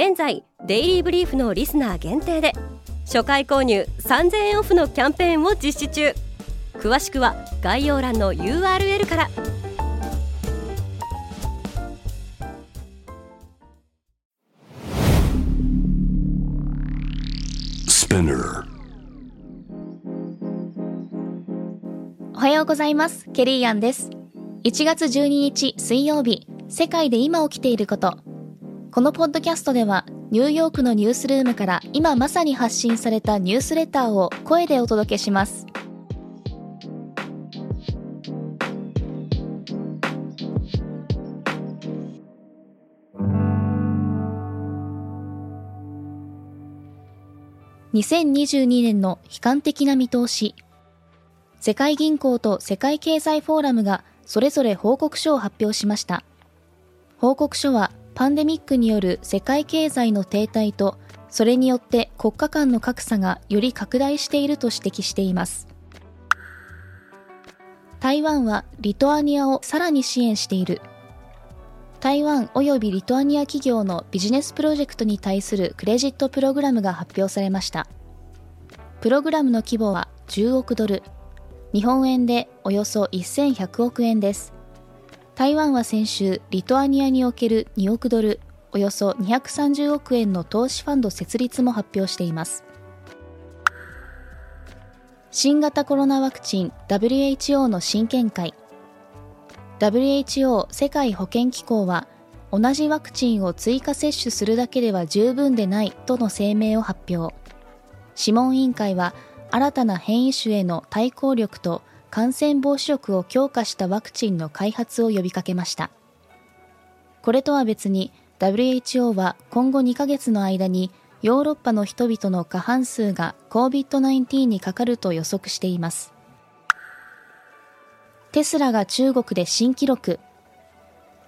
現在デイリーブリーフのリスナー限定で初回購入3000円オフのキャンペーンを実施中詳しくは概要欄の URL からおはようございます。ケリーアンです。1月12日水曜日、世界で今起きていること。このポッドキャストでは、ニューヨークのニュースルームから今まさに発信されたニュースレターを声でお届けします。2022年の悲観的な見通し。世界銀行と世界経済フォーラムがそれぞれ報告書を発表しました。報告書はパンデミックによる世界経済の停滞と、それによって国家間の格差がより拡大していると指摘しています。台湾はリトアニアをさらに支援している。台湾及びリトアニア企業のビジネスプロジェクトに対するクレジットプログラムが発表されました。プログラムの規模は10億ドル、日本円でおよそ1100億円です。台湾は先週、リトアニアにおける2億ドル、およそ230億円の投資ファンド設立も発表しています。新型コロナワクチン WHO の新見解 WHO 世界保健機構は同じワクチンを追加接種するだけでは十分でないとの声明を発表諮問委員会は新たな変異種への対抗力と感染防止力を強化したワクチンの開発を呼びかけました。これとは別に WHO は今後2ヶ月の間にヨーロッパの人々の過半数が COVID-19 にかかると予測しています。テスラが中国で新記録。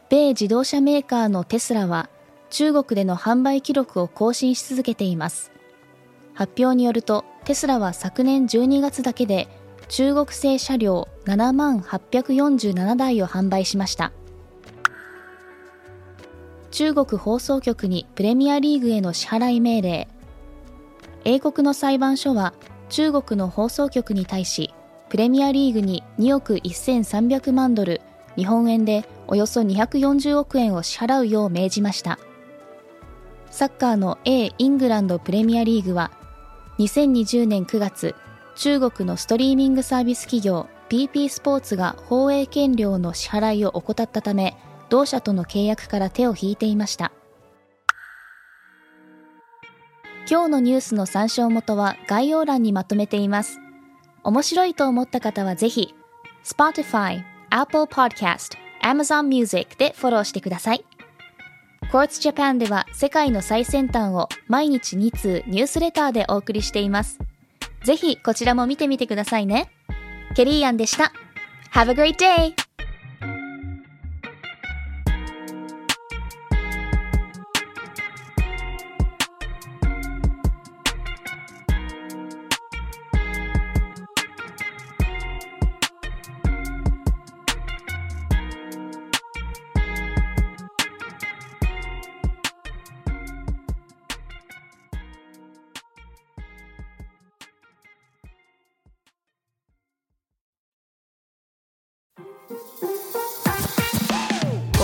米自動車メーカーのテスラは中国での販売記録を更新し続けています。発表によるとテスラは昨年12月だけで中国製車両7万847台を販売しました。中国放送局にプレミアリーグへの支払い命令。英国の裁判所は中国の放送局に対しプレミアリーグに2億1300万ドル日本円でおよそ240億円を支払うよう命じました。サッカーの A イングランドプレミアリーグは2020年9月、中国のストリーミングサービス企業 PP スポーツが放映権料の支払いを怠ったため、同社との契約から手を引いていました。今日のニュースの参照元は概要欄にまとめています。面白いと思った方はぜひ、Spotify、Apple Podcast、Amazon Music でフォローしてください。Quartz Japan では世界の最先端を毎日2通ニュースレターでお送りしています。ぜひこちらも見てみてくださいね。ケリーアンでした。Have a great day!